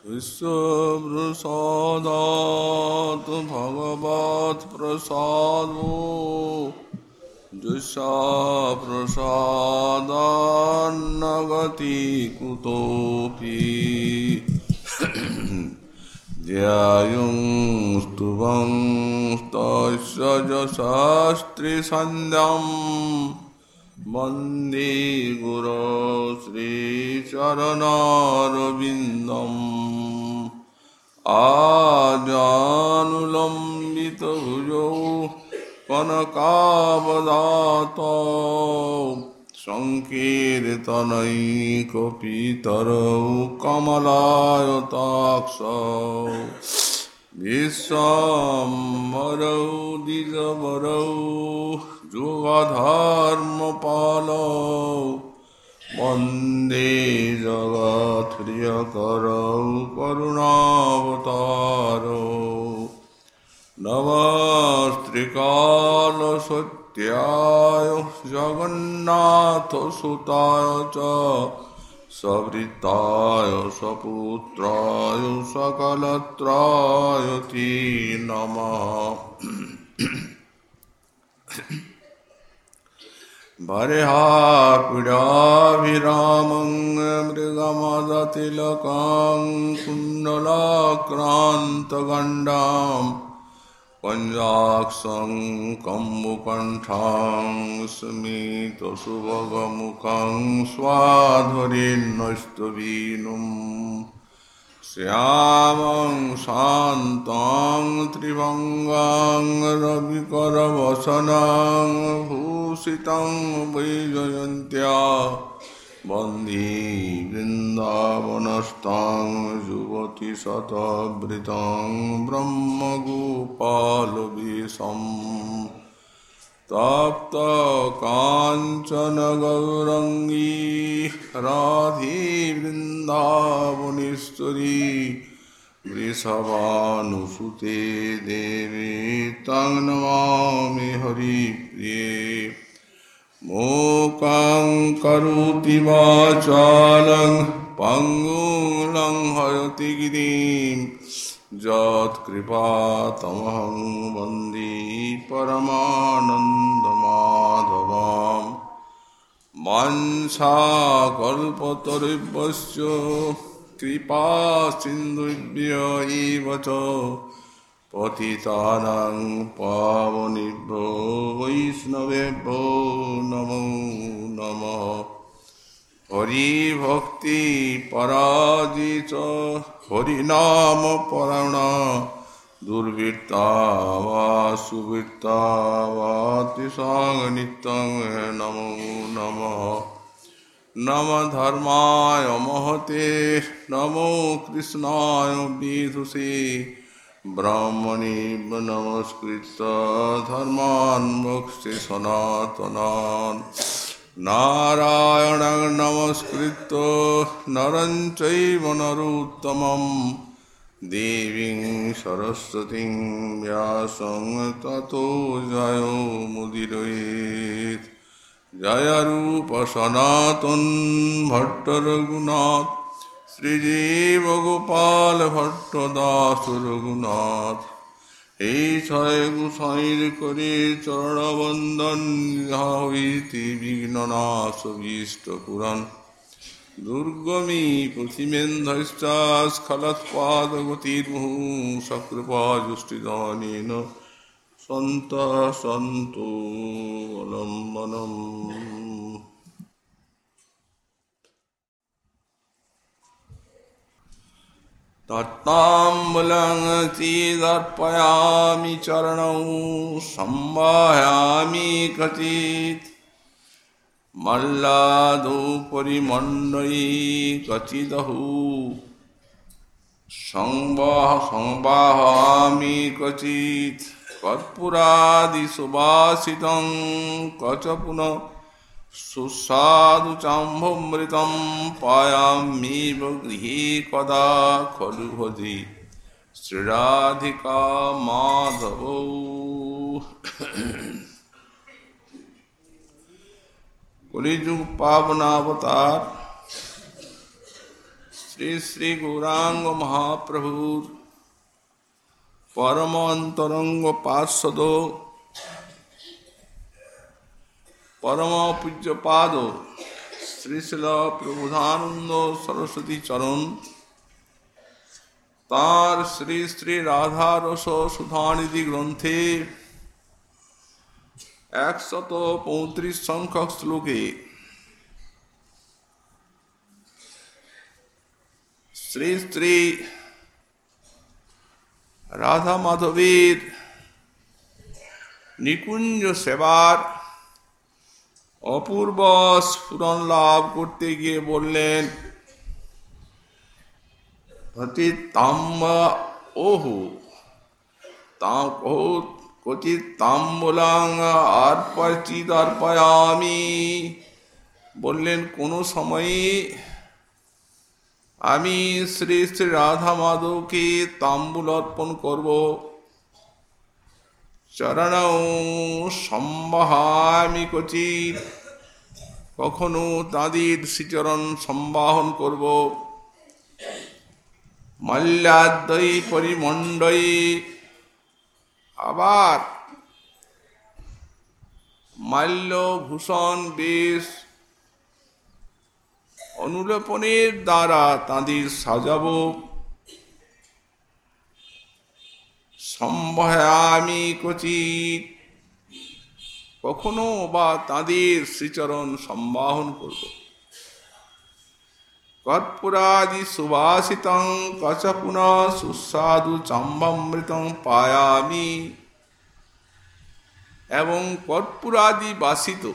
शिष्यप्रसादात् भगवत् प्रसादो। जुषा प्रसादान्नगति कुतोऽपि ध्यायुंस्तुवं तस्य यशास्त्रिसन्ध्यम् বন্দে গুরু শ্রীচরণরবিন্দম আজানুলম্বিত ভুজৌ কনকাবদাত সংকীর্তনৈ কপিতর কমলায়তাক্ষ বিশ্বম্বরৌ দিজবরৌ जुगधर्मपालौ वंदे जगत्प्रियकरौ करुणावतारौ नमस्त्रिकालसत्याय जगन्नाथसुताय च सवृत्ताय सपुत्राय सकलत्राय ते नमः। भर्यापीडाभिरामं मृगमदतिलकां कुण्डलाक्रान्तगण्डां पञ्जाक्षं कम्बुकण्ठां स्मितसुभगमुखं स्वाधुरीन्नष्टवीनुम् श्यामं शान्तां त्रिभङ्गां रविकरवसनां भूषितं वैजयन्त्या वंदे वृन्दावनस्तां युवति शतवृतं ब्रह्मगोपालवेशम् तप्तकाञ्चनगौरङ्गी राधे वृन्दावनेश्वरी वृषभानुसुते देवी तं नमामि हरिप्रिये मूकां करोति वाचालं पङ्गुं लङ्घयति गिरिं यत्कृपातमहं वंदे परमानन्दमाधवाम्। वाञ्छाकल्पतरुभ्यश्च कृपा सिन्धुभ्य एव च पतितानां पावनेभ्यो वैष्णवेभ्यो नमो नमः। हरिभक्तिपराजित हरिनामपरायणा दुर्वृत्ता वा सुवृत्ता वा तिसां नित्यं नमो नमः नम धर्माय महते नमो कृष्णाय विदुषे ब्राह्मणे नमस्कृत्य धर्मान् मोक्षे सनातनान् नारायणं नमस्कृत्य नरं चैव नरोत्तमं। देवीं सरस्वतीं व्यासं ततो जयो मुदिरेत् जय रूप सनातन এই ছয় গুসাইর করে চরণবন্দন হইতে বিঘ্ন নাশ ভীষ্ট পুরাণ। দুর্গমী পৃথিমেন্দ্রশ্চাস্খলৎপাদগতির্মুহু সকৃপা জুষ্টিদানেন সন্ত সন্তু অবলম্বনম तत्ताम्बुलं सीदर्पयामि चरणौ सम्भायामि क्वचित्। मल्लादुपरि मण्डयी क्वचिदहु संवाह संवाहामि क्वचित्। कर्पूरादिसुभाषितं क्वच पुनः सुस्वादु चाम्भुमृतं पायामीव गृहे कदा खलु भजि श्रीराधिका माधव कलिजुग पावनावतार। श्री श्री गौरांग महाप्रभु परम अंतरंग पार्षदों পার্শ্বদ পরম পূজ্যপাদ শ্রীশিল প্রবুধানন্দ সরস্বতী চরণ তার শ্রী শ্রী রাধা রস সুধানিধি গ্রন্থে একশত পঁয়ত্রিশ সংখ্যক শ্লোকে শ্রী শ্রী রাধা মাধবীর নিকুঞ্জ সেবার অপূর্ব স্ফুরণ লাভ করতে গিয়ে বললেন তাম কচিত বললেন, কোনো সময়ে আমি শ্রী শ্রী রাধা মাধবকে তাম্বুল অর্পণ করব। চরণ সম্বাহামি কচিত কখনো তাঁদের শ্রীচরণ সম্বাহন করব। মল্যাদ্বৈ পরিমণ্ডয়ী। আবার মাল্য ভূষণ বেশ অনুলেপনের দ্বারা তাঁদের সাজাব। সম্ভয়ামি কচিত কখনো বা তাঁদের শ্রীচরণ সম্বাহন করব। কর্পুরাদি সুবাসিতং কচপুন সুস্বাদু চাম্বামৃতং পায়ামি। এবং কর্পূরাদি বাসিত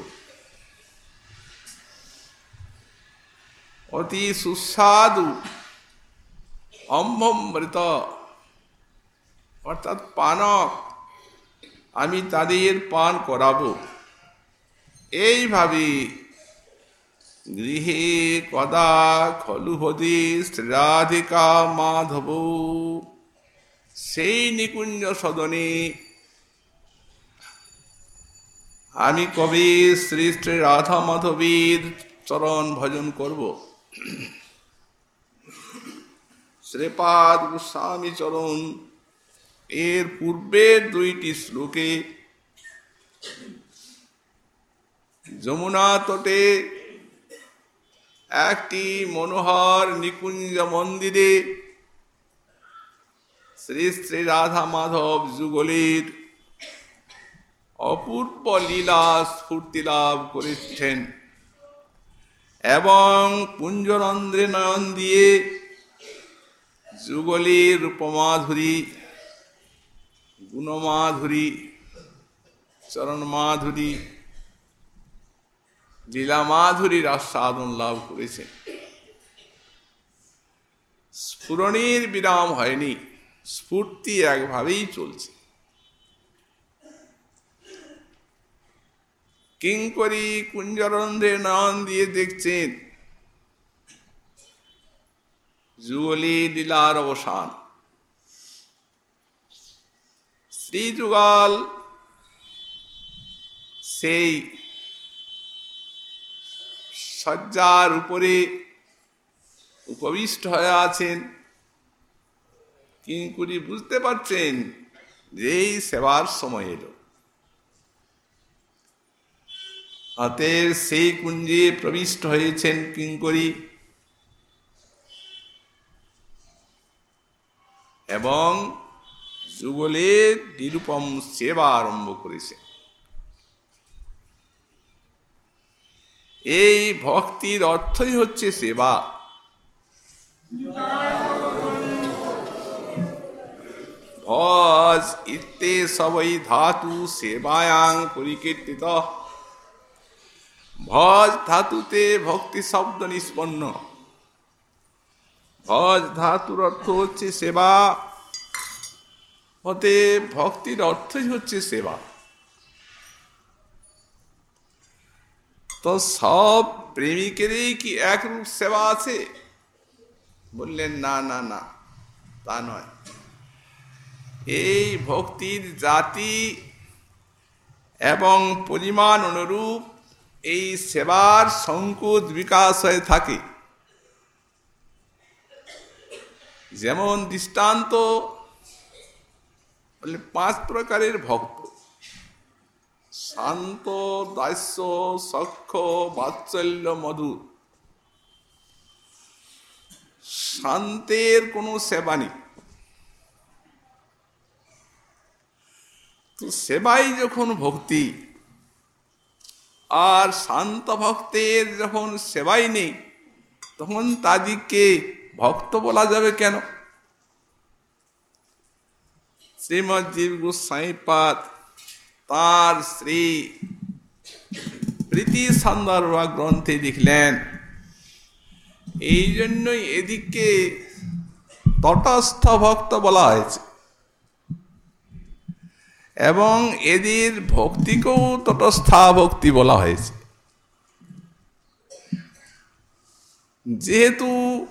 অতি সুস্বাদু অম্ভমৃত অর্থাৎ পানক আমি তাদের পান করাবো। এইভাবে গৃহে কদা খলু হদি রাধিকা মাধব। সেই নিকুঞ্জ সদনে আমি কবি শ্রী শ্রী রাধা মাধবীর চরণ ভজন করব। শ্রীপাদ গোস্বামী চরণ এর পূর্বের দুইটি শ্লোকে যমুনা তটে একটি মনোহর নিকুঞ্জ মন্দিরে শ্রী শ্রী রাধা মাধব যুগলের অপূর্ব লীলা স্ফূর্তি লাভ করেছেন এবং পুঞ্জরন্দ্রে নয়ন দিয়ে যুগলের রূপমাধুরী গুণমাধুরী চরণ মাধুরী লীলা মাধুরীর আস্বাদন লাভ করেছেন স্ফুরণের বিরাম হয়নি, স্ফূর্তি একভাবেই চলছে। কিঙ্করি কুঞ্জরন্ধে নয়ন দিয়ে দেখছেন যুগলি লীলার অবসান। শ্রীযুগাল সেই শয্যার উপরে উপবিষ্ট হয়ে আছেন। কিঙ্কুরি বুঝতে পারছেন যে এই সেবার সময় এলো। হাতের সেই কুঞ্জে প্রবিষ্ট হয়েছেন কিঙ্করি। এবং যুগলের নিরুপম সেবা আরম্ভ করেছে। এই ভক্তির অর্থই হচ্ছে সেবা। ভজ ইত্তে সবই ধাতু সেবায়াং পরিকীর্তিত। ভজ ধাতুতে ভক্তি শব্দ নিষ্পন্ন। ভজ ধাতুর অর্থ হচ্ছে সেবা। হতে ভক্তির অর্থই হচ্ছে সেবা। তো সব প্রেমিকেরই কি একরূপ সেবা আছে? বললেন, না না না, তা নয়। এই ভক্তির জাতি এবং পরিমাণ অনুরূপ এই সেবার সংকুচ বিকাশ হয়ে থাকে। যেমন দৃষ্টান্ত বলে, পাঁচ প্রকারের ভক্ত। শান্ত, দাস্য, সক্ষ, বাৎসল্য, মধুর। শান্তের কোনো সেবা নেই। তো সেবাই যখন ভক্তি, আর শান্ত ভক্তের যখন সেবাই নেই, তখন তাদেরকে ভক্ত বলা যাবে কেন? শ্রীমৎ জীব গোস্বাইপাদ তার শ্রী প্রীতি সন্দর্ভ গ্রন্থে লিখলেন এই জন্যই এদিকে তটস্থ ভক্ত বলা হয়েছে। এবং এদের ভক্তিকেও তটস্থা ভক্তি বলা হয়েছে। যেহেতু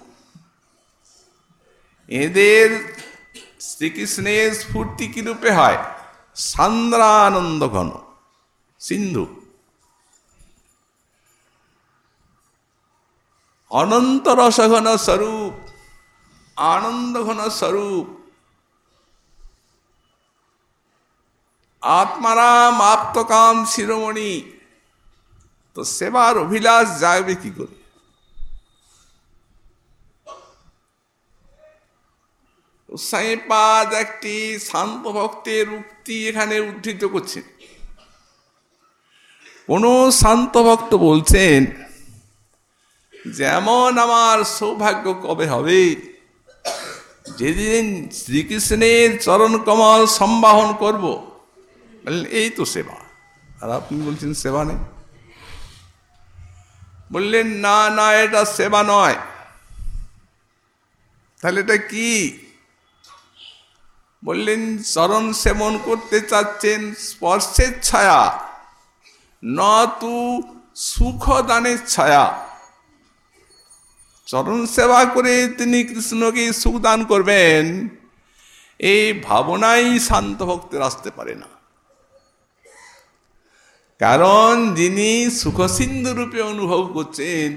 এদের শ্রীকৃষ্ণের স্ফূর্তি কি রূপে হয়? সান্দ্রানন্দ ঘন সিন্ধু। অনন্ত রসঘন স্বরূপ। আনন্দ ঘন স্বরূপ। আত্মারাম আপ্তকাম শিরোমণি। তো সেবার অভিলাষ যাবে কি করে? একটি শান্ত ভক্তের উক্তি এখানে উদ্ধৃত করছেন কোন শান্ত ভক্ত বলছেন, যেমন আমার সৌভাগ্য কবে হবে? যেদিন শ্রীকৃষ্ণের চরণ কমল সম্বাহন করব। বললেন, এই তো সেবা। আর আপনি বলছেন, সেবা নেই? বললেন, না না, এটা সেবা নয়। তাহলে এটা কি? বললেন, চরণ সেবন করতে চাচ্ছেন স্পর্শের ছায়া, ন তু সুখদানের ছায়া। চরণ সেবা করে তিনি কৃষ্ণকে সুখ দান করবেন, এই ভাবনাই শান্ত ভক্তের আসতে পারে না। কারণ যিনি সুখসিন্ধু রূপে অনুভব করছেন,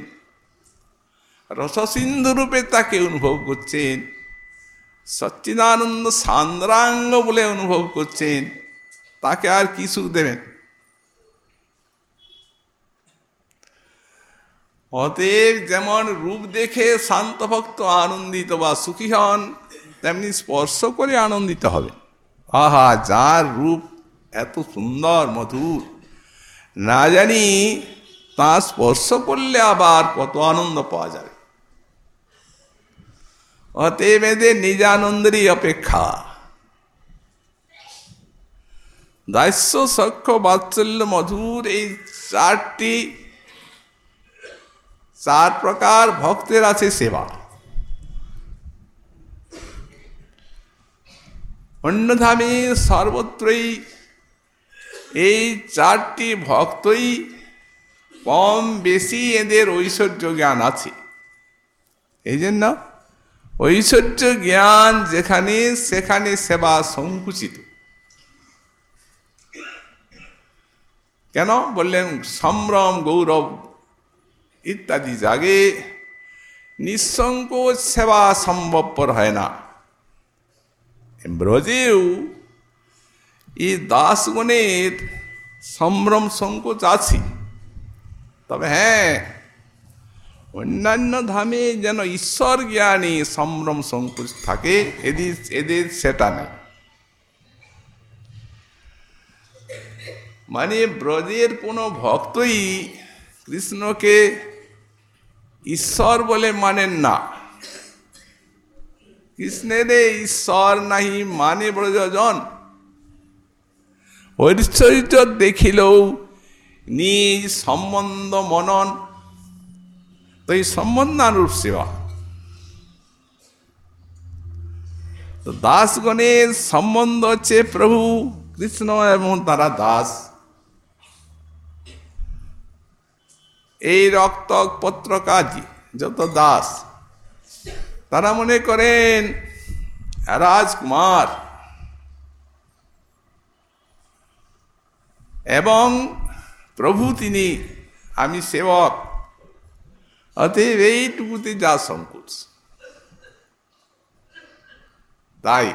রসসিন্ধু রূপে তাকে অনুভব করছেন সচ্চিদানন্দ সান্দ্রাঙ্গ বলে অনুভব করছেন, তাকে আর কি সুখ দেবেন। অতএব যেমন রূপ দেখে শান্ত ভক্ত আনন্দিত বা সুখী হন, তেমনি স্পর্শ করে আনন্দিত হবে। আহা, যার রূপ এত সুন্দর, মধুর। না জানি তা স্পর্শ করলে আবার কত আনন্দ পাওয়া যাবে। অতএব এদের নিজানন্দেরই অপেক্ষা। দাস্য সক্ষ বাৎসল্য মধুর এই চারটি, চার প্রকার ভক্তের আছে সেবা। অন্যধামে সর্বত্রই এই চারটি ভক্তই কম বেশি এদের ঐশ্বর্য জ্ঞান আছে। এই জন্য ঐশ্বর্য জ্ঞান যেখানে, সেখানে সেবা সংকুচিত। কেন? বললেন, সম্ভ্রম, গৌরব ইত্যাদি জাগে নিঃসংকোচ সেবা সম্ভবপর হয় না। ব্রজেও এই দাসগণের সম্ভ্রম সংকোচ আছে। তবে হ্যাঁ অন্যান্য ধামে যেন ঈশ্বর জ্ঞানী সম্ভ্রম সংকোচ থাকে, এদের এদের সেটা নেই। মানে ব্রজের কোনো ভক্তই কৃষ্ণকে ঈশ্বর বলে মানেন না। কৃষ্ণের ঈশ্বর নাহি মানে ব্রজজন। ঐশ্বর্য দেখিলেও নিজ সম্বন্ধ মনন তো এই সম্বন্ধানুরূপ সেবা তো দাসগণের সম্বন্ধ হচ্ছে প্রভু কৃষ্ণ এবং তারা দাস এই রক্ত পত্র কাজী, যত দাস, তারা মনে করেন, রাজকুমার। এবং প্রভু তিনি, আমি সেবক। অতএব এইটুকুতে যা সংকোচ। তাই।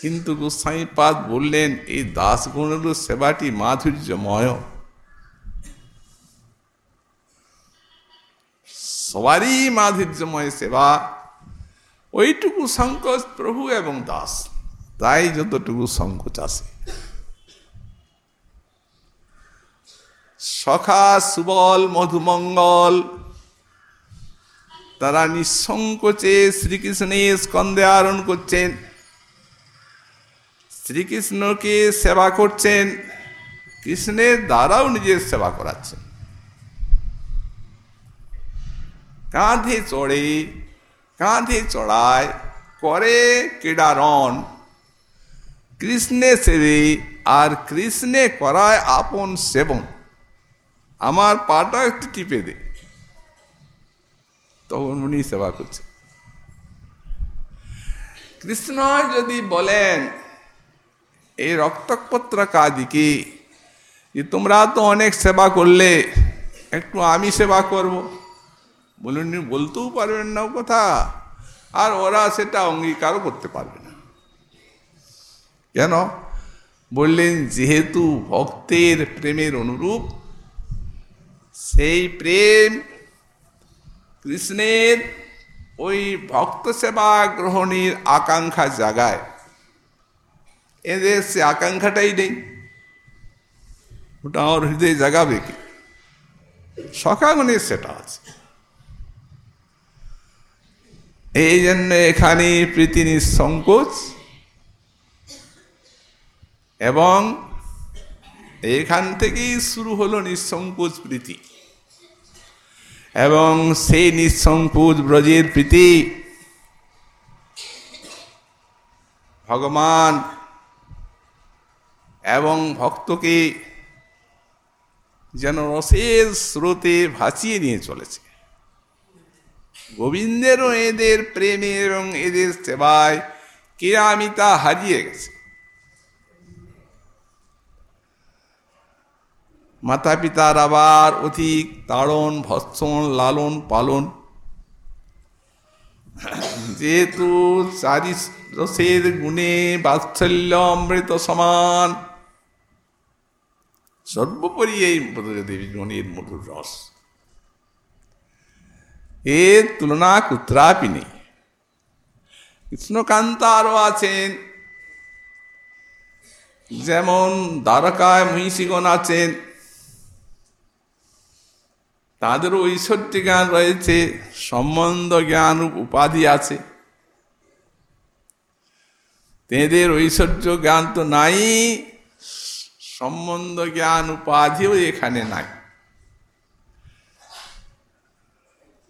কিন্তু গোস্বাইপাদ বললেন, এই দাসগুণের সেবাটি মাধুর্যময়। সবারই মাধুর্যময় সেবা। ওইটুকু সংকোচ প্রভু এবং দাস। তাই যতটুকু সংকোচ আসে সখা সুবল মধুমঙ্গল। তারা নিঃসংকোচে শ্রীকৃষ্ণের স্কন্দে আরোহণ করছেন। শ্রীকৃষ্ণকে সেবা করছেন। কৃষ্ণের দ্বারাও নিজের সেবা করাচ্ছেন। কাঁধে চড়ে, কাঁধে চড়ায় করে কেডারণ কৃষ্ণে সেবে আর কৃষ্ণে করায় আপন সেবন। আমার পাটা একটু টিপে দে। তখন উনি সেবা করছে। কৃষ্ণ যদি বলেন, এই রক্তপত্রকাদিকে, যে তোমরা তো অনেক সেবা করলে, একটু আমি সেবা করব। বলুন বলতেও পারবেন না কথা। আর ওরা সেটা অঙ্গীকারও করতে পারবে না। কেন? বললেন, যেহেতু ভক্তের প্রেমের অনুরূপ সেই প্রেম কৃষ্ণের ওই ভক্ত সেবা গ্রহণের আকাঙ্ক্ষা জাগায়। এদের সে আকাঙ্ক্ষাটাই নেই। ওটা আমার হৃদয়ে জাগাবে কি? সকাগুণের সেটা আছে। এই জন্য এখানে প্রীতি নিঃসংকোচ এবং এখান থেকেই শুরু হলো নিঃসংকোচ প্রীতি। এবং সেই নিঃসংকোচ ব্রজের প্রীতি। ভগবান এবং ভক্তকে যেন রসের স্রোতে ভাসিয়ে নিয়ে চলেছে। গোবিন্দেরও এদের প্রেমে এবং এদের সেবায় কেরামিতা হারিয়ে গেছে। মাতা পিতার আবার অধিক তাড়ন, ভৎসন, লালন পালন। যেহেতু চারি রসের গুণে বাৎসল্য অমৃত সমান, সর্বোপরি এই দেবী গণের মধুর রস। এর তুলনা কুত্রাপি নেই। কৃষ্ণকান্ত আরও আছেন। যেমন দ্বারকায় মহিষীগণ আছেন। তাদেরও ঐশ্বর্য জ্ঞান রয়েছে, সম্বন্ধ জ্ঞান উপাধি আছে। তেদের ঐশ্বর্য জ্ঞান তো নাই, সম্বন্ধ জ্ঞান উপাধিও এখানে নাই।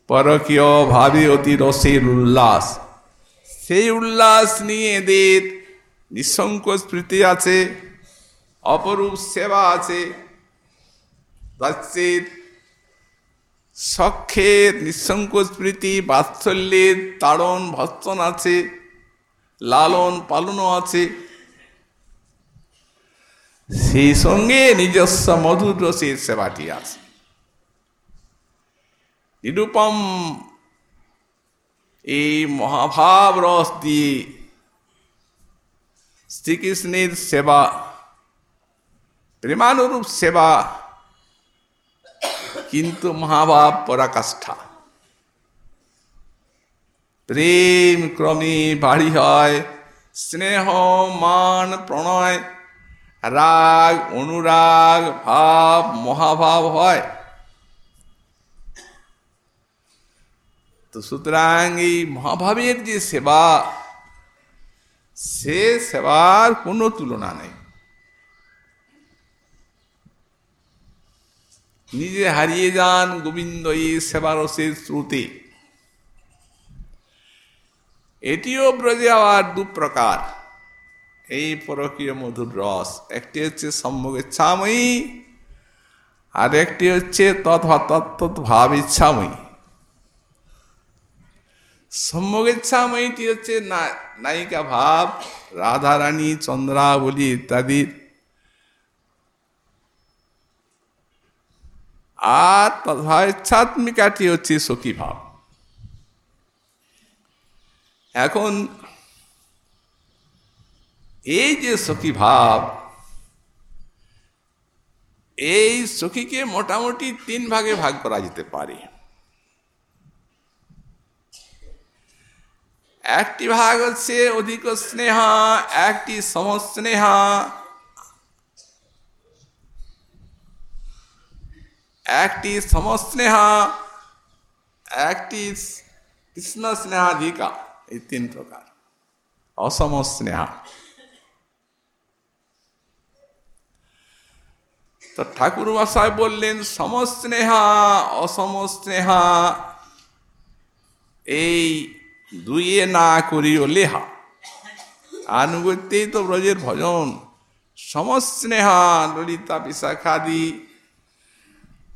পরকীয় ভাবে অতি রসের উল্লাস। সেই উল্লাস নিয়ে এদের নিঃসংকোচ প্রীতি আছে, অপরূপ সেবা আছে। রাজ্যের সক্ষের নিঃসংকোচ প্রীতি, বাৎসল্যের তাড়ন, ভৎসন আছে, লালন পালনও আছে। সেই সঙ্গে নিজস্ব মধুর রসের সেবাটি আছে। নিরূপম এই মহাভাব রস দিয়ে শ্রীকৃষ্ণের সেবা, প্রেমানুরূপ সেবা কিন্তু মহাভাব পরাকাষ্ঠা প্রেম ক্রমে বাড়ি হয়, স্নেহ, মান, প্রণয়, রাগ, অনুরাগ, ভাব, মহাভাব হয়। তো সুতরাং এই মহাভাবের যে সেবা, সে সেবার কোনো তুলনা নেই। নিজে হারিয়ে যান গোবিন্দ এই সেবারসের শ্রুতি। এটিও ব্রজে আবার দু প্রকার। এই পরকীয় মধুর রস, একটি হচ্ছে সম্মুখ ইচ্ছাময়ী, আর একটি হচ্ছে তৎ ভাব ইচ্ছাময়ী। সম্যক ইচ্ছাময়ীটি হচ্ছে নায়িকা ভাব, রাধারানী, চন্দ্রাবলী ইত্যাদি আর তদ্ভাব ইচ্ছাত্মিকাটি হচ্ছে সখী ভাব এখন, এই যে সখী ভাব এই সখীকে মোটামুটি তিন ভাগে ভাগ করা যেতে পারে। একটি ভাগ হচ্ছে অধিক স্নেহা, একটি সমস্নেহা একটি সমস্নেহা, একটি কৃষ্ণ স্নেহাধিকা, এই তিন প্রকার। অসম স্নেহা তো ঠাকুর মশাই বললেন, সমস্নেহা অসম স্নেহা এই দুইয়ে না করিও লেহা। আনুগত্যেই তো ব্রজের ভজন। সমস্নেহা, ললিতা, বিশাখাদি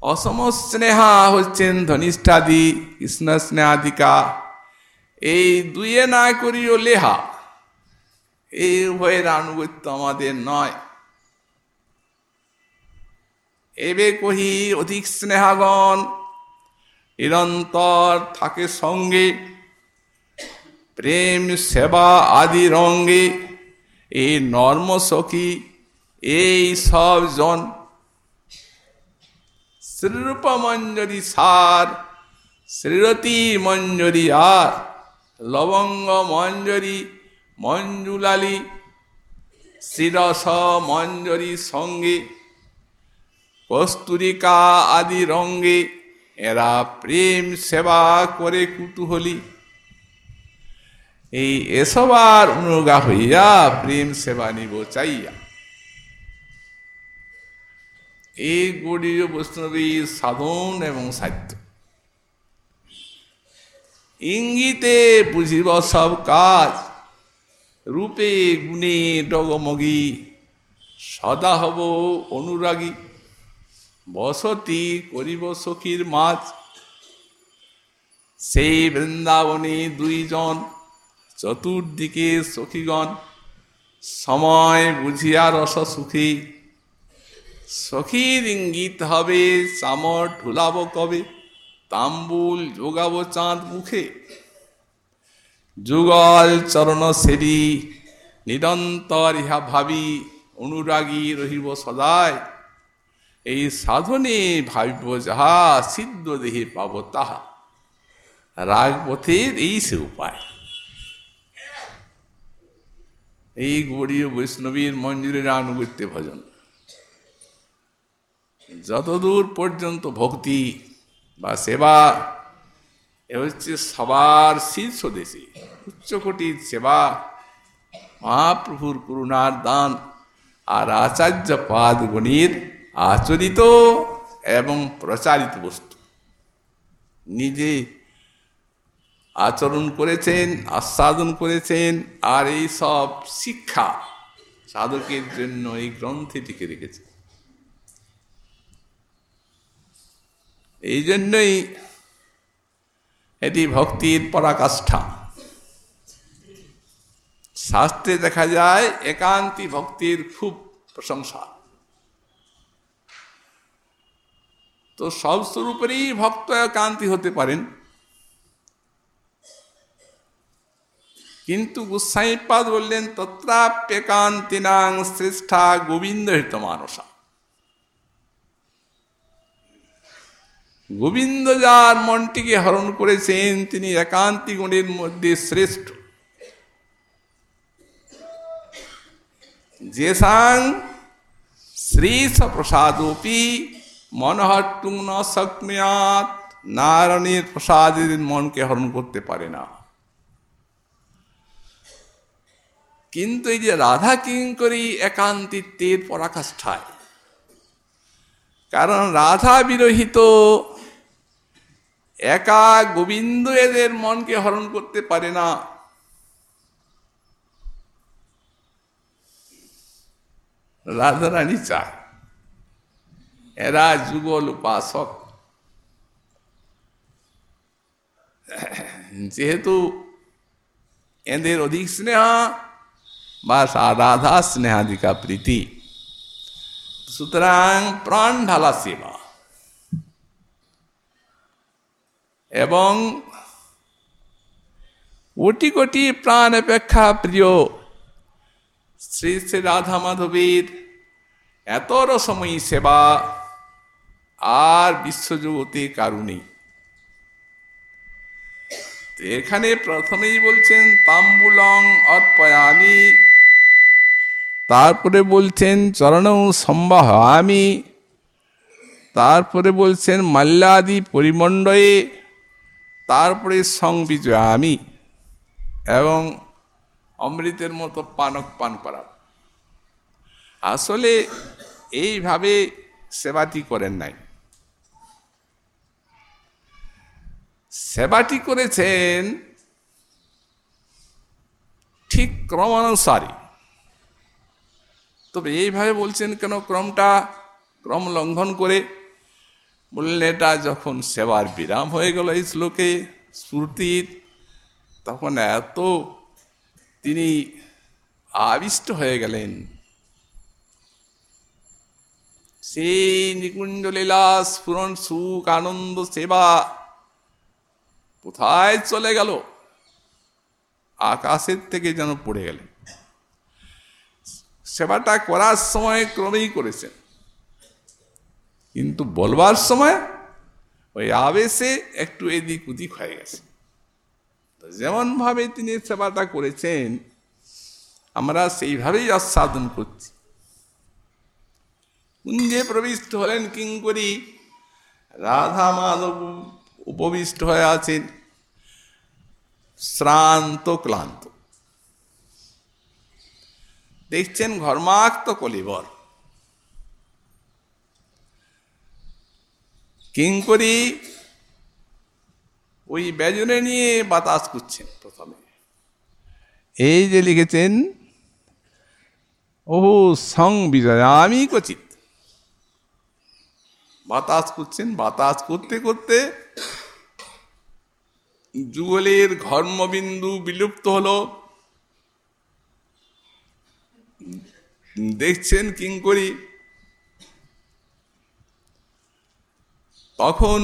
অসমস্নেহা হচ্ছেন ধনিষ্ঠাদি কৃষ্ণ স্নেহাদিকা এই দুইয়ে না করিও লেহা এই উভয়ের আনুগত্য আমাদের নয়। এবে কহি অধিক স্নেহাগণ, নিরন্তর থাকে সঙ্গে, প্রেম, সেবা আদি রঙ্গে, এই নর্ম সখী এই সব জন শ্রীরূপ মঞ্জরি সার শ্রীরতি মঞ্জরি আর লবঙ্গ মঞ্জরি মঞ্জুলালি শ্রীরস মঞ্জরি সঙ্গে, কস্তুরিকা আদি রঙ্গে এরা প্রেম সেবা করে কুতুহলী। এই এসবার অনুগা হইয়া প্রেম সেবা নিব চাইয়া। এই গৌড়ীয় বৈষ্ণবী সাধন এবং সাহিত্য। ইঙ্গিতে বুঝিব সব কাজ, রূপে গুণে ডগমগি, সদা হব অনুরাগী, বসতি করিব সখীর মাছ সেই বৃন্দাবনে দুইজন, চতুর্দিকে সখীগণ, সময় বুঝিয়া রস সুখী। সখীর ইঙ্গিত হবে, চামর ঢুলাব কবে? তাম্বুল যোগাব চাঁদ মুখে। যুগল চরণ সেরি নিরন্তর ইহা ভাবি, অনুরাগী রহিব সদায় এই সাধনে ভাবিব যাহা সিদ্ধ দেহে পাব তাহা। রাগ পথের এই সে উপায়। এই গৌরীয় বৈষ্ণবীর মঞ্জুরের আনুগত্য ভজন। যতদূর পর্যন্ত ভক্তি বা সেবা, এ হচ্ছে সবার শীর্ষ দেশে। উচ্চকোটির সেবা, মহাপ্রভুর করুণার দান আর আচার্য পাদগণের আচরিত এবং প্রচারিত বস্তু। নিজে আচরণ করেছেন, আস্বাদন করেছেন আর এই সব শিক্ষা সাধকের জন্য এই গ্রন্থে টিকে এই জন্যই এটি ভক্তির পরাকাষ্ঠা। শাস্ত্রে দেখা যায়, একান্তি ভক্তির খুব প্রশংসা। তো সব স্বরূপেরই ভক্ত একান্তি হতে পারেন। কিন্তু গুসাইপাদ বললেন, তত্রাপ্যকান্তিনাং শ্রেষ্ঠা গোবিন্দ হৃত মানসা গোবিন্দ যার মনটিকে হরণ করেছেন, তিনি একান্তি গুণের মধ্যে শ্রেষ্ঠ। যে সাং শ্রীষ প্রসাদপি মনহট্টুং ন শক্নুয়াত নারায়ণের প্রসাদের মনকে হরণ করতে পারে না। কিন্তু এই যে রাধা কিঙ্করি একান্তিত্বের পরাকাষ্ঠায়, কারণ রাধা বিরহিত একা গোবিন্দ এদের মনকে হরণ করতে পারে না। রাধারানী চায়, এরা যুগল উপাসক। যেহেতু এদের অধিক স্নেহ, বা রাধা স্নেহাদিকা প্রীতি। সুতরাং প্রাণ ঢালা সেবা। এবং কোটি কোটি প্রাণ অপেক্ষা প্রিয় শ্রী শ্রী রাধা মাধবীর এত রসময়ী সেবা আর বিশ্বজগতে কারুণী এখানে প্রথমেই বলছেন, তাম্বুলং অর্পয়ামি। তারপরে বলছেন, চরণ সম্বাহ আমি তারপরে বলছেন, মাল্লাদি পরিমণ্ডয়ে তারপরে সংবিজয় আমি এবং অমৃতের মতো পানক পান করা। আসলে এইভাবে সেবাটি করেন নাই। সেবাটি করেছেন ঠিক ক্রমানুসারে। তবে এইভাবে বলছেন কেন, ক্রমটা ক্রম লঙ্ঘন করে বললেন এটা যখন সেবার বিরাম হয়ে গেল এই শ্লোকে, শ্রুতির, তখন এত তিনি আবিষ্ট হয়ে গেলেন। সেই নিকুঞ্জ লীলা স্ফুরণ সুখ আনন্দ সেবা কোথায় চলে গেল? আকাশের থেকে যেন পড়ে গেলেন। সেবাটা করার সময় ক্রমেই করেছেন। কিন্তু বলবার সময় ওই আবেশে একটু এদিক উদিক হয়ে গেছে। যেমন ভাবে তিনি সেবাটা করেছেন, আমরা সেইভাবেই আস্বাদন করছি। কুঞ্জে প্রবিষ্ট হলেন কিঙ্করি, রাধা মাধব উপবিষ্ট হয়ে আছেন। শ্রান্ত ক্লান্ত। দেখছেন ঘর্মাক্ত কলিবর। কিঙ্করি ওই ব্যজনে নিয়ে বাতাস করছেন প্রথমে। এই যে লিখেছেন ও সং বিজয়, আমি কচিত। বাতাস করছেন, বাতাস করতে করতে যুগলের ঘর্মবিন্দু বিলুপ্ত হলো। দেখছেন কিঙ্করি তখন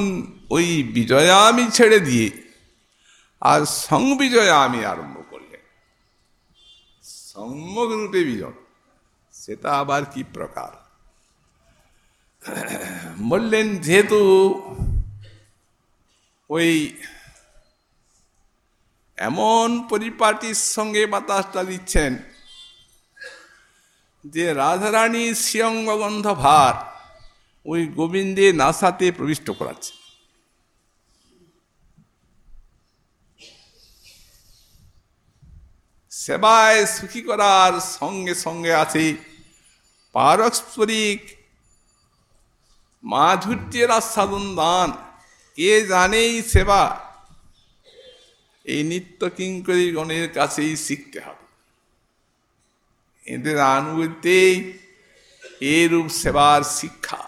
ওই বিজয়া আমি ছেড়ে দিয়ে আর সংবিজয়া আমি আরম্ভ করলেন সম্যক রূপে বিজয়। সেটা আবার কি প্রকার? বললেন, যেহেতু ওই এমন পরিপাটির সঙ্গে বাতাসটা দিচ্ছেন যে রাধারানী শ্রীঅঙ্গগন্ধ ভার ওই গোবিন্দে নাসাতে প্রবিষ্ট করাচ্ছে। সেবায় সুখী করার সঙ্গে সঙ্গে আছে পারস্পরিক মাধুর্যের আস্বাদন দান। কে জানেই সেবা? এই নিত্য কিঙ্করী গণের কাছেই শিখতে হবে। এদের আনুগত্যেই এরূপ সেবার শিক্ষা।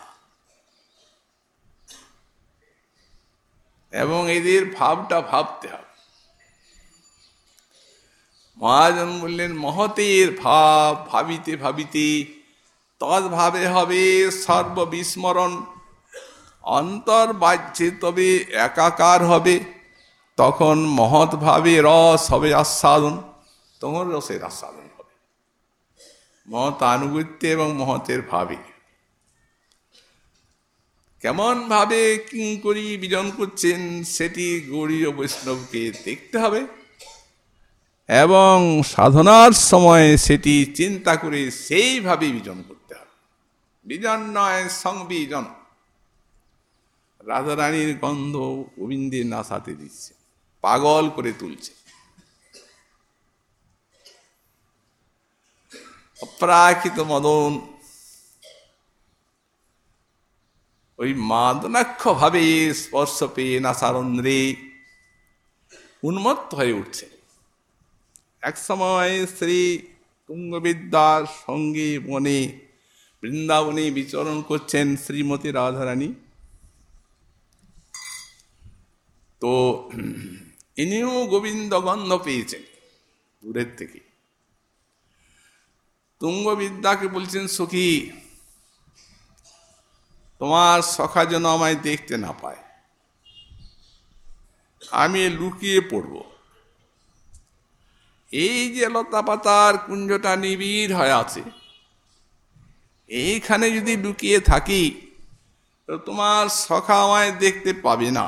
এবং এদের ভাবটা ভাবতে হবে। মহাজন বললেন, মহতের ভাব ভাবিতে ভাবিতে তদ্ভাবে হবে সর্ববিস্মরণ। অন্তর বাহ্যে তবে একাকার হবে। তখন মহৎভাবে রস হবে আস্বাদন, তখন রসের আস্বাদন হবে। মহৎ আনুগত্য এবং মহতের ভাবে। কেমন ভাবে কিঙ্করি বিজন করছেন সেটি গৌরীয় বৈষ্ণবকে দেখতে হবে। এবং সাধনার সময় সেটি চিন্তা করে সেইভাবে বিজন করতে হবে। বিজন নয়, সংবিজন। রাধারানীর গন্ধ গোবিন্দের নাসাতে দিচ্ছে, পাগল করে তুলছে। অপ্রাকৃত মদন ওই মাদনাক্ষ ভাবে স্পর্শ পেয়ে নাসারন্দ্রে উন্মত্ত হয়ে উঠছে। এক সময় শ্রী তুঙ্গবিদ্যার সঙ্গে বনে বৃন্দাবনে বিচরণ করছেন শ্রীমতী রাধারানী। তো ইনিও গোবিন্দ গন্ধ পেয়েছেন দূরের থেকে। তুঙ্গবিদ্যাকে বলছেন, সখী তোমার সখা যেন আমায় দেখতে না পায়। আমি লুকিয়ে পড়ব। এই যে লতা পাতার কুঞ্জটা নিবিড় হয়ে আছে, এইখানে যদি লুকিয়ে থাকি, তো তোমার সখা আমায় দেখতে পাবে না।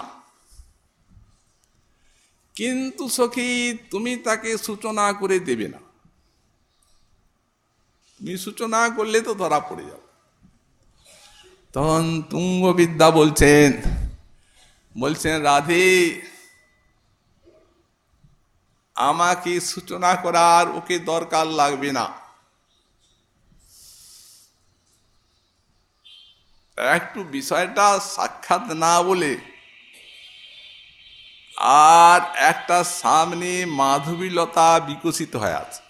কিন্তু সখী, তুমি তাকে সূচনা করে দেবে না। তুমি সূচনা করলে তো ধরা পড়ে যাবে। তখন তুঙ্গবিদ্যা বলছেন বলছেন, রাধে, আমাকে সূচনা করার ওকে দরকার লাগবে না। একটু বিষয়টা সাক্ষাৎ না বলে আর একটা সামনে মাধবীলতা বিকশিত হয়ে আছে।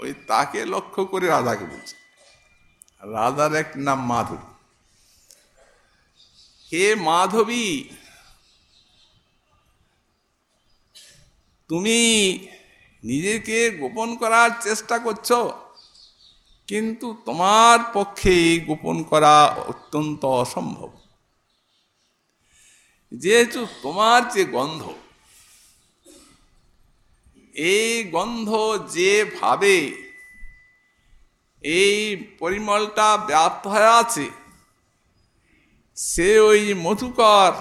ওই তাকে লক্ষ্য করে রাধাকে বলছে। রাধার এক নাম মাধবী। হে মাধবী, তুমি নিজেকে গোপন করার চেষ্টা করছ, কিন্তু তোমার পক্ষে গোপন করা অত্যন্ত অসম্ভব। যেহেতু তোমার যে গন্ধ, এই গন্ধ যেভাবে এই পরিমলটা ব্যাপ্ত হয়ে আছে সে ওই মধুকর,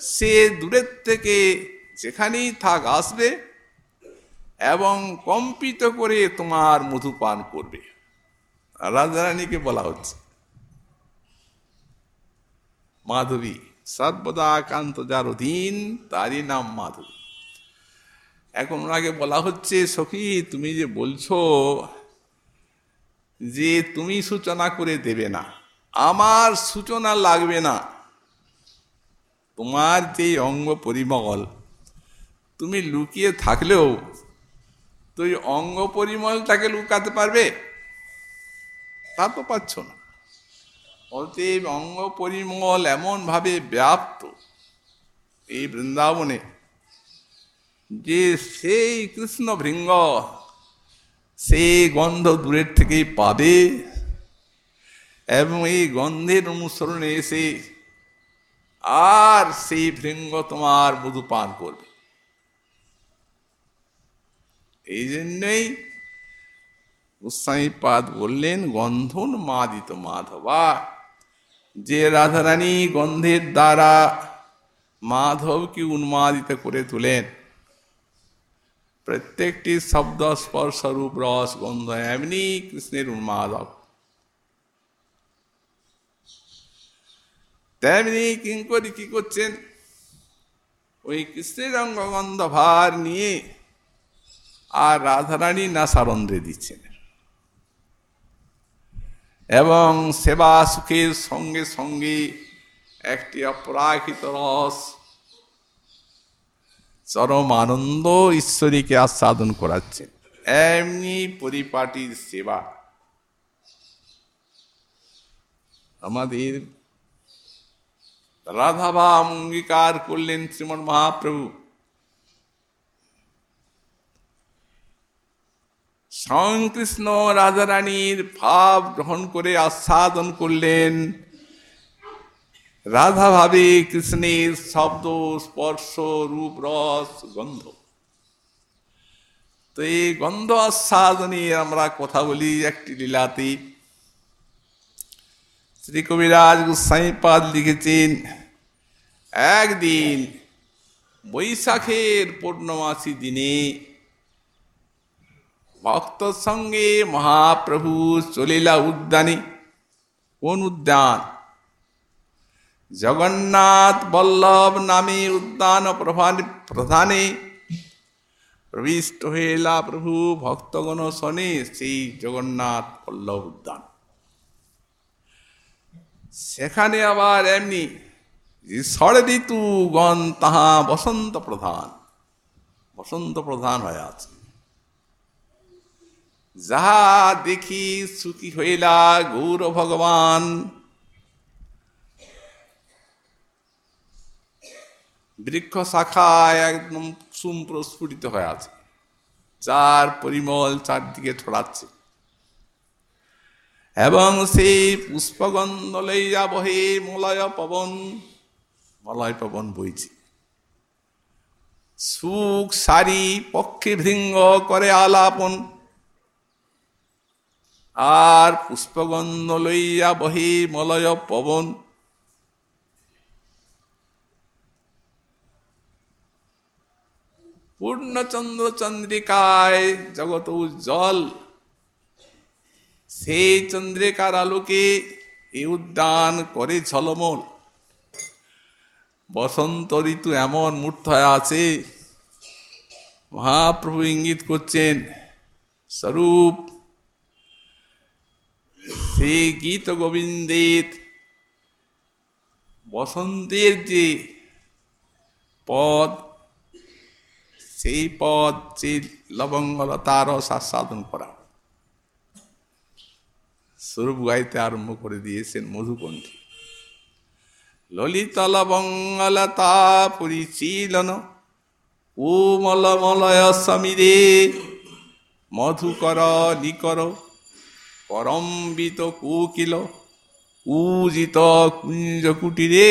সে দূরের থেকে যেখানেই থাক আসবে এবং কম্পিত করে তোমার মধু পান করবে। রাজারানীকে বলা হচ্ছে। মাধবী সর্বদা কান্ত যার অধীন, তারই নাম মাধবী। এখন ওনাকে বলা হচ্ছে, সখী, তুমি যে বলছো যে তুমি সূচনা করে দেবে না। আমার সূচনা লাগবে না। তোমার যে অঙ্গ পরিমল, তুমি লুকিয়ে থাকলেও তুই অঙ্গ পরিমলটাকে লুকাতে পারবে? তা তো পাচ্ছ না। অতএব অঙ্গ পরিমল এমনভাবে ব্যাপ্ত এই বৃন্দাবনে যে সেই কৃষ্ণ ভৃঙ্গ সেই গন্ধ দূরের থেকেই পাবে। এবং এই গন্ধের অনুসরণে এসে আর সেই ভৃঙ্গ তোমার মধু পান করবে। এই জন্যই গোস্বাইপাদ বললেন, গন্ধন মাদিত মাধবা। যে রাধারানী গন্ধের দ্বারা মাধবকে উন্মাদিত করে তোলেন, প্রত্যেকটি শব্দ, স্পর্শ, রূপ, রস, গন্ধ এমনি কৃষ্ণের উন্মাদক। তেমনি কিঙ্করি কি করছেন ওই কৃষ্ণের অঙ্গগন্ধ ভার নিয়ে আর রাধারানী নাসারন্দ্রে দিচ্ছেন। এবং সেবা সুখের সঙ্গে সঙ্গে একটি অপরাকৃত রস, চরম আনন্দ ঈশ্বরীকে আস্বাদন করাচ্ছেন। এমনি পরিপাটির সেবা। আমাদের রাধাবা অঙ্গীকার করলেন শ্রীমন মহাপ্রভু। স্বয়ং কৃষ্ণ রাজারানীর ভাব গ্রহণ করে আস্বাদন করলেন। রাধা ভাবে কৃষ্ণের শব্দ, স্পর্শ, রূপ, রস, গন্ধ। তো এই গন্ধ আস্বাদনে আমরা কথা বলি একটি লীলাতে। শ্রী কবিরাজ গোস্বাইপাদ লিখেছেন, একদিন বৈশাখের পূর্ণমাসী দিনে ভক্ত সঙ্গে মহাপ্রভু চলিলা উদ্যানে কোন উদ্যান জগন্নাথ বল্লভ নামে উদ্যান প্রধানে প্রবিষ্ট হইলা প্রভু ভক্তগণ শনে সেই জগন্নাথ বল্লভ উদ্যান। সেখানে আবার এমনি ষড় ঋতু গণ তাহা বসন্ত প্রধান। বসন্ত প্রধান হয়ে আছে। যাহা দেখি সুখী হইলা গৌর ভগবান। বৃক্ষ শাখায় একদম সুম প্রস্ফুটিত হয়ে আছে। চার পরিমল চারদিকে ছড়াচ্ছে। এবং সেই পুষ্পগন্ধ লইয়া বহে মলয় পবন মলয় পবন বইছে। সুখ সারি পক্ষে ভৃঙ্গ করে আলাপন। আর পুষ্পগন্ধ লইয়া বহি মলয় পবন। পূর্ণচন্দ্র চন্দ্রিকায় জগত উজ্জ্বল। সেই চন্দ্রিকার আলোকে এ উদ্যান করে ঝলমল। বসন্ত ঋতু এমন মূর্থায় আছে, মহাপ্রভু ইঙ্গিত করছেন, স্বরূপ সেই গীত গোবিন্দের, বসন্তের যে পদ, সেই পদ যে লবঙ্গলতার আস্বাদন করা। স্বরূপ গাইতে আরম্ভ করে দিয়েছেন মধুকণ্ঠী। ললিত লবঙ্গলতা পরিশীলন ও মলমলয় সমীরে মধুকর নিকর করম্বিত কুকিল উজিত কুঞ্জ কুটিরে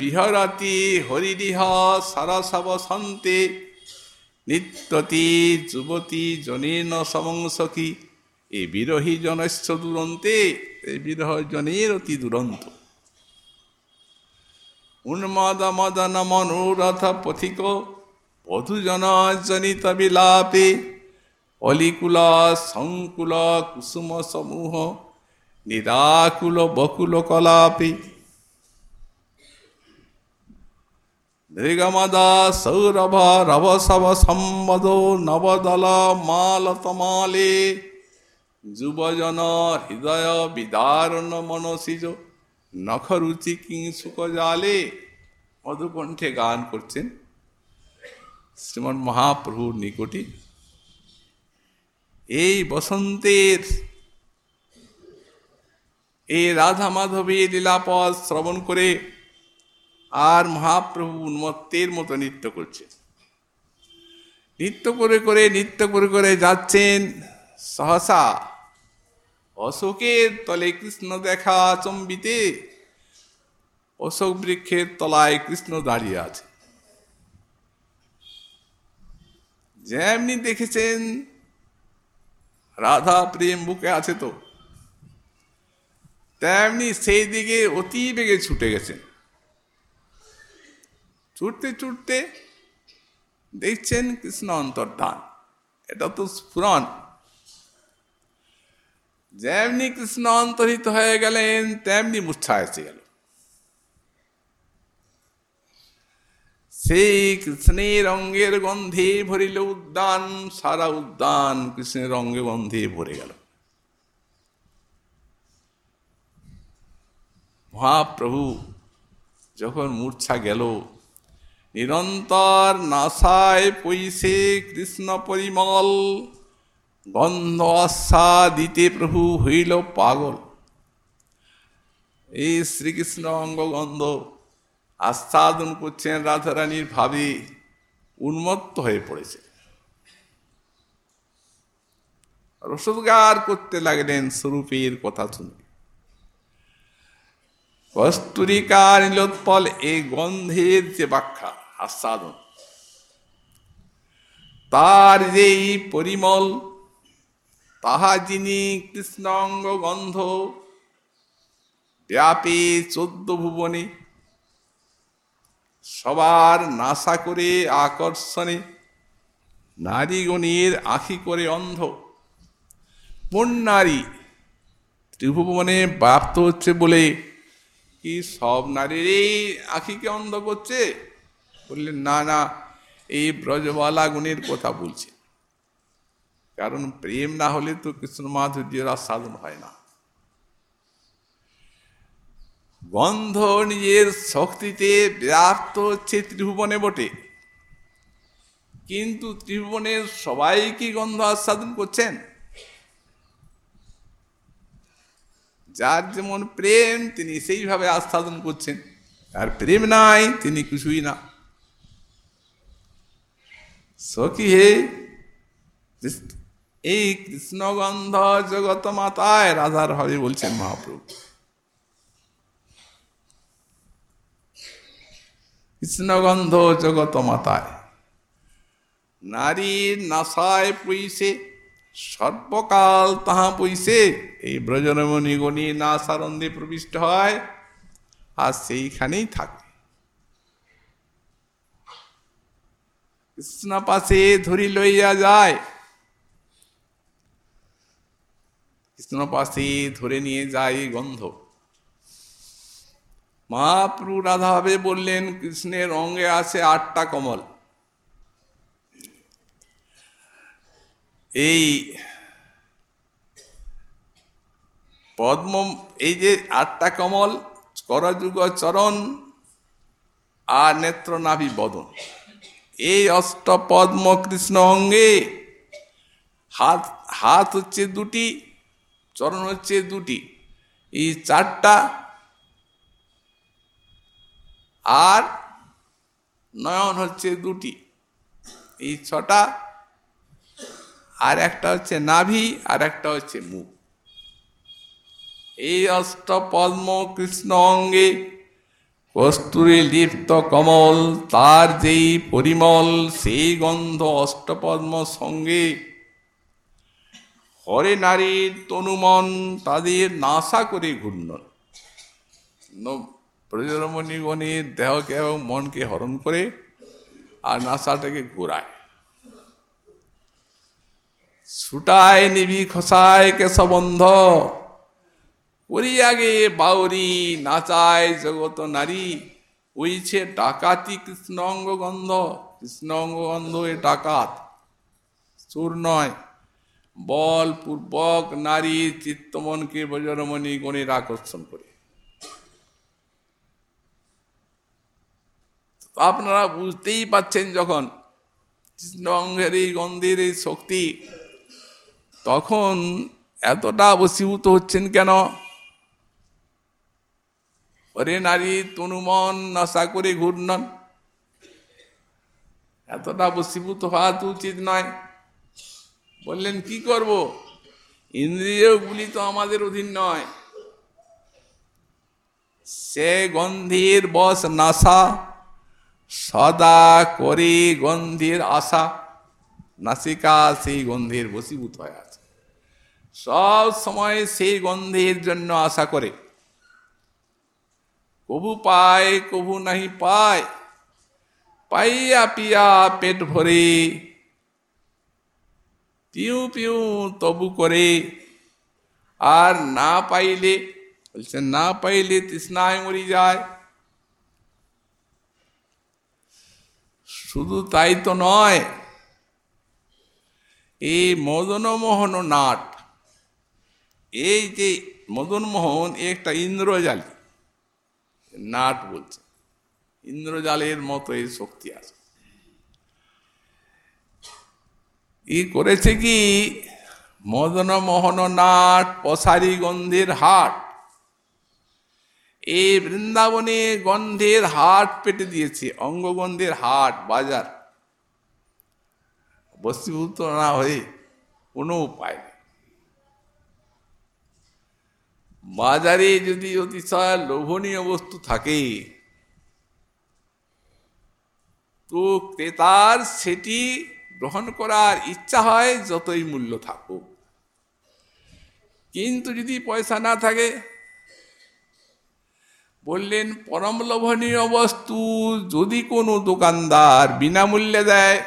বিহরতি হরিরিহ সরস সন্তে, নিত্যতি যুবতী জনেন সমংসখী এ বিরহী জনস্য দুরন্তে এই বিরহ জনের অতি দুরন্ত। উন্মদ মদন মনোরথ পথিক, বধুজন জনিত বিলাপে, অলিকুল সংকুল কুসুম সমূহ, নিরাকুল বকুল কলাপে। দৃগমদা সৌরভ রভসব সম্বদ নবদল মালতমালে যুবজন হৃদয় বিদারণ মনসিজ, নখরুচি কিংসুক জালে মধুকণ্ঠে গান করছেন শ্রীমন মহাপ্রভুর নিকটে। এই বসন্তের, এই রাধা মাধবী লীলাপদ শ্রবণ করে আর মহাপ্রভু উন্মত্তের মতো নৃত্য করছে নৃত্য করে করে, নৃত্য করে করে যাচ্ছেন সহসা অশোকের তলে কৃষ্ণ দেখা চম্বিতে, অশোক বৃক্ষের তলায় কৃষ্ণ দাঁড়িয়ে আছে। যেমনি দেখেছেন, রাধা প্রেম বুকে আছে তো। তেমনি সেই দিকে অতি বেগে ছুটে গেছেন। ছুটতে ছুটতে দেখছেন কৃষ্ণ অন্তর্ধান। এটা তো স্ফুরন যেমনি কৃষ্ণ অন্তরিত হয়ে গেলেন, তেমনি মূর্ছা এসে গেল। সেই কৃষ্ণের রঙ্গের গন্ধে ভরিল উদ্যান, সারা উদ্যান কৃষ্ণের রঙ্গে গন্ধে ভরে গেল। মহাপ্রভু যখন মূর্ছা গেল, নিরন্তর নাসায় পৈশে কৃষ্ণ পরিমল। গন্ধ আস্বাদিতে প্রভু হইল পাগল। এই শ্রীকৃষ্ণ অঙ্গগন্ধ আস্বাদন করছেন রাধারানীর ভাবে, উন্মত্ত হয়ে পড়েছে। রসদগার করতে লাগলেন স্বরূপের কথা শুনে। কস্তুরিকা নীলোৎপল এই গন্ধের যে ব্যাখ্যা, আস্বাদন। তার যেই পরিমল তাহা যিনি কৃষ্ণাঙ্গ গন্ধ। ব্যাপী চোদ্দ ভুবনে। সবার নাশা করে আকর্ষণে নারীগণের আখি করে অন্ধ। কোন নারী, ত্রিভুবনে ব্যাপ্ত হচ্ছে বলে কি সব নারীরই আখিকে অন্ধ করছে? বললেন, না না, এই ব্রজবালা গুণের কথা বলছে। কারণ প্রেম না হলে তো কৃষ্ণ মাধুর্যের আস্বাদন হয় না। গন্ধ নিজের শক্তিতে ব্যাপ্ত হচ্ছে ত্রিভুবনে বটে। কিন্তু ত্রিভুবনের সবাই কি গন্ধ আস্বাদন করছেন? যার যেমন প্রেম, তিনি সেইভাবে আস্বাদন করছেন। আর প্রেম নাই, তিনি কিছুই না। সখী হে এই কৃষ্ণগন্ধ জগত মাতায় রাধার হবে বলছেন মহাপ্রভু। কৃষ্ণগন্ধ জগত মাতায়। নারীর নাসায় পইসে সর্বকাল তাহা পইসে এই ব্রজরমণি গণি নাসারন্দে প্রবিষ্ট হয়, আর সেইখানেই থাকে। কৃষ্ণ পাশে ধরি লইয়া যায় কৃষ্ণ পাশে ধরে নিয়ে যায় গন্ধ। মহাপ্রু রাধাভাবে বললেন, কৃষ্ণের অঙ্গে আছে আটটা কমল। এই পদ্ম, এই যে আটটা কমল, করযুগ চরণ আর নেত্র নাভি বদন। এই অষ্টপদ্ম কৃষ্ণ অঙ্গে হাত হাত হচ্ছে দুটি চরণ হচ্ছে দুটি। এই চারটা আর নয়ন হচ্ছে দুটি। এই ছটা আর একটা হচ্ছে নাভি, আর একটা হচ্ছে মুখ এই অষ্টপদ্ম কৃষ্ণ অঙ্গে কস্তুরী লিপ্ত কমল, তার যেই পরিমল, সেই গন্ধ অষ্টপদ্ম সঙ্গে হরে নারীর তনুমন তাদের নাসা করে ঘূর্ণন প্রজরমণি গণের দেহকে এবং মনকে হরণ করে আর নাসাটাকে ঘোরায়। ছুটায় নিবি, খসায় কেশবন্ধ। করিয়াগে বাউরি, নাচায় জগত নারী। ওইছে ডাকাতি কৃষ্ণ অঙ্গগন্ধ কৃষ্ণ অঙ্গগন্ধ এ ডাকাত। চোর নয়। বল, পূর্বক, নারী, চিত্তমনকে বজরমণি গণের আকর্ষণ করে। আপনারা বুঝতেই পাচ্ছেন যখন কৃষ্ণ অঙ্গের এই গন্ধের এই শক্তি, তখন এতটা বসীভূত হচ্ছেন কেন? ওরে নারী তনুমন নশা করে ঘূর্ণন এতটা বসীভূত হওয়া তো উচিত নয়। বললেন, কি করব? ইন্দ্রিয়গুলি তো আমাদের অধীন নয়। সে গন্ধের বস নাসা, সদা করে গন্ধের আশা। নাসিকা সেই গন্ধের বসীভূত হয়ে আছে। সব সময় সেই গন্ধের জন্য আশা করে। কবু পায় কবু নাহি পায়। পাইয়া পিয়া পেট ভরে পিউ পিউ তবু করে। আর না পাইলে, বলছে, না পাইলে তৃষ্ণায় মরি যায়। শুধু তাই তো নয়, এই মদনমোহন নাট, এই যে মদনমোহন একটা ইন্দ্রজালী, নাট বলছে। ইন্দ্রজালের মতো এই শক্তি আছে। ই করেছে কি? মদন মোহন নাট পশারি গন্ধের হাট। এই বৃন্দাবনে গন্ধের হাট পেটে দিয়েছে অঙ্গগন্ধের হাট, বাজার। বস্তুভূত না হয়ে কোনো উপায় নেই। বাজারে যদি অতিশয় লোভনীয় বস্তু থাকে, তো ক্রেতার সেটি গ্রহণ করার ইচ্ছা হয় যতই মূল্য থাকুক। কিন্তু যদি পয়সা না থাকে, বললেন, পরম লোভনীয় বস্তু যদি কোনো দোকানদার বিনামূল্যে দেয়,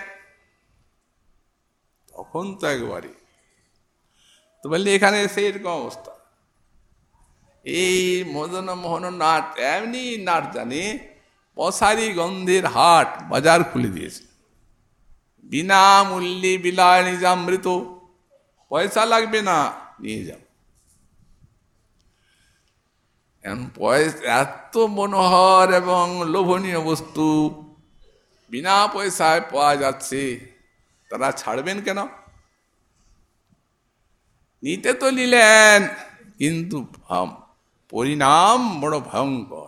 তখন তো একবারে। তো বললে এখানে সেরকম অবস্থা। এই মদন মোহন নাট এমনি নাট জানে পশারি গন্ধের হাট বাজার খুলে দিয়েছে। বিনামূল্যে বিলায় নিজামৃত পয়সা লাগবে না, নিয়ে যাও। পয়সা এত মনোহর এবং লোভনীয় বস্তু বিনা পয়সায় পাওয়া যাচ্ছে, তারা ছাড়বেন কেন? নিতে তো নিলেন, কিন্তু পরিণাম বড় ভয়ঙ্কর।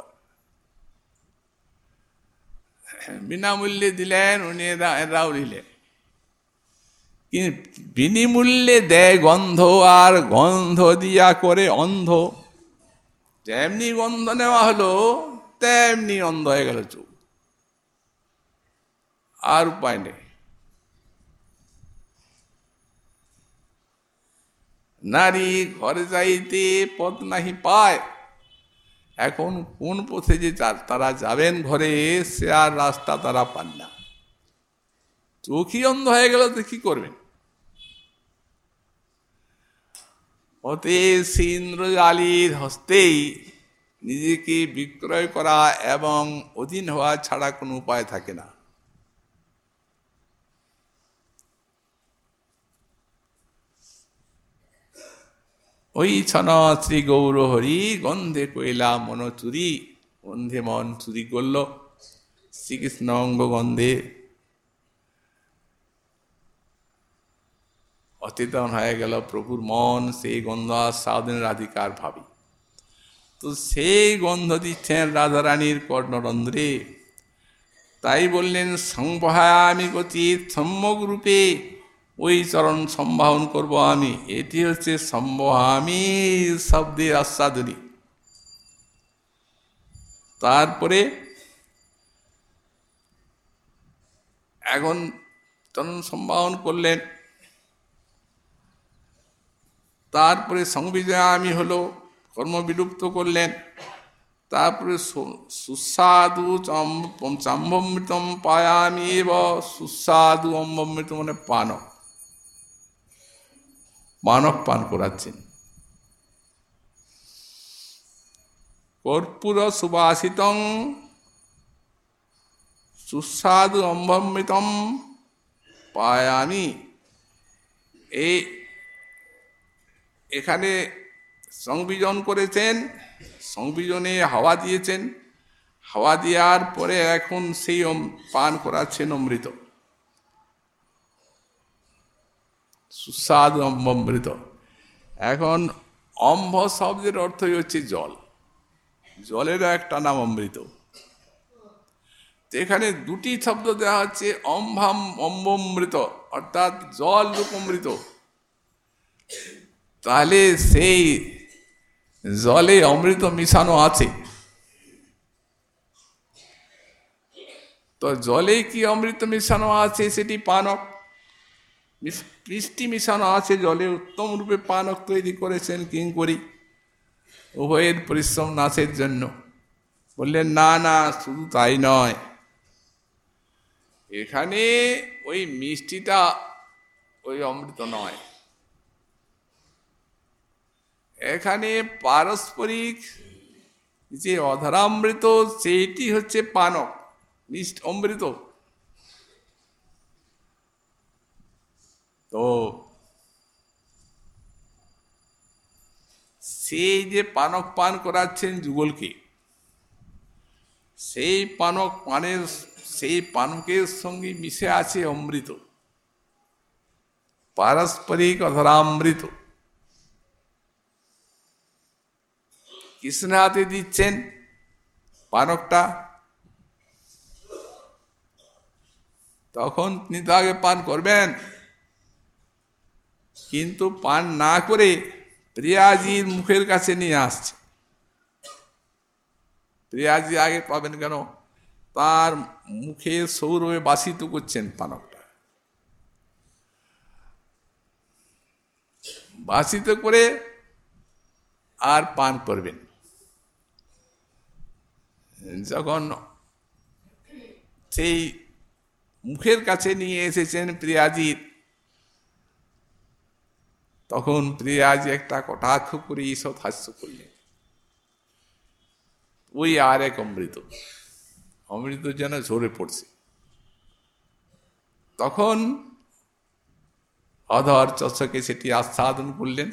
বিনামূল্যে দিলেন, উনি এরাও নিলেন বিনিমূল্যে দেয় গন্ধ আর গন্ধ দিয়া করে অন্ধ। যেমনি গন্ধ নেওয়া হলো, তেমনি অন্ধ হয়ে গেল চোখ। আর উপায় নেই। নারী ঘরে যাইতে পথ নাহি পায়। এখন কোন পথে যে তারা যাবেন ঘরে, সে আর রাস্তা তারা পান না। চোখই অন্ধ হয়ে গেল তো কি করবেন? অতে ইন্দ্রজালির হস্তেই নিজেকে বিক্রয় করা এবং অধীন হওয়া ছাড়া কোনো উপায় থাকে না। ওই ছন শ্রী গৌর হরি গন্ধে কইলা মন চুরি, গন্ধে মন চুরি করল। শ্রীকৃষ্ণ অঙ্গ গন্ধে। অচেতন হয়ে গেল প্রভুর মন, সেই গন্ধ সাধনের রাধিকার ভাবি। তো সেই গন্ধ দিচ্ছেন রাধারানীর কর্ণরন্ধ্রে। তাই বললেন, সংবহায়ামি গচিত সম্যক রূপে ওই চরণ সম্ভাবন করব আমি। এটি হচ্ছে সম্বহামি শব্দের আস্বাদনী তারপরে এখন চরণ সম্ভাবন করলেন। তারপরে সংবিজয় আমি হলো, কর্মবিলুপ্ত করলেন। তারপরে সুস্বাদু চাম্বমৃতম পায়ামি এব, সুস্বাদু অম্বমৃত মানে পানক। মানব পান করাচ্ছেন। কর্পূর সুবাসিতং সুস্বাদু অম্বমৃতম পায়ানি এই এখানে সংবিজন করেছেন, সংবিজনে হাওয়া দিয়েছেন। হাওয়া দেওয়ার পরে এখন সেই পান করাচ্ছেন অমৃত। সুস্বাদু অম্বমৃত এখন অম্ভ শব্দের অর্থই হচ্ছে জল। জলেরও একটা নাম অমৃত। এখানে দুটি শব্দ দেওয়া হচ্ছে অম্ভাম অম্বমৃত, অর্থাৎ জল রূপ অমৃত। তাহলে সেই জলে অমৃত মিশানো আছে। তো জলে কি অমৃত মিশানো আছে সেটি পানক। মিষ্টি মিশানো আছে জলে, উত্তম রূপে পানক তৈরি করেছেন কিং করি উভয়ের পরিশ্রম নাশের জন্য। বললেন, না না, শুধু তাই নয়। এখানে ওই মিষ্টিটা ওই অমৃত নয়। এখানে পারস্পরিক যে অধরামৃত, সেইটি হচ্ছে পানক, মিষ্ট অমৃত। তো সেই যে পানক পান করাচ্ছেন যুগলকে, সেই পানক পানের, সেই পানকের সঙ্গে মিশে আছে অমৃত। পারস্পরিক অধরামৃত। কৃষ্ণ হাতে দিচ্ছেন পানকটা। তখন তিনি তো আগে পান করবেন। কিন্তু পান না করে প্রিয়াজির মুখের কাছে নিয়ে আসছে। প্রিয়াজি আগে পাবেন কেন? তার মুখে সৌরভে বাসিত করছেন পানকটা। বাসিত করে আর পান করবেন। যখন সেই মুখের কাছে নিয়ে এসেছেন প্রিয়াজির তখন প্রিয়াজি একটা কটাক্ষ করে ঈষৎ হাস্য করলেন ওই আর এক অমৃত। অমৃত যেন ঝরে পড়ছে। তখন অধর চষকে সেটি আস্বাদন করলেন।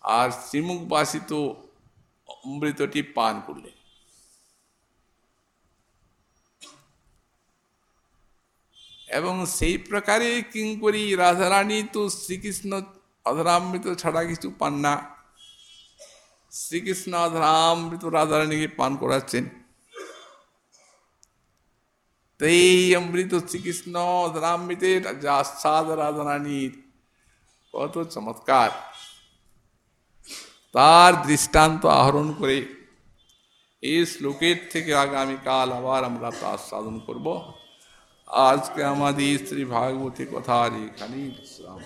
আর শ্রীমুখবাসিত অমৃতটি পান করলেন। এবং সেই প্রকারে কিং কিঙ্করি রাধারানী তো শ্রীকৃষ্ণ অধরামৃত ছাড়া কিছু পান না। শ্রীকৃষ্ণ অধরামৃত রাধারানীকে পান করাচ্ছেন। এই অমৃত শ্রীকৃষ্ণ অধরামৃতের যা আস্বাদ রাধারানীর। কত চমৎকার। তার দৃষ্টান্ত আহরণ করে এই শ্লোকের থেকে আগামীকাল আবার আমরা তা আস্বাদন করব। आज के हमारी स्त्री भागवती कथारी खनी श्रावण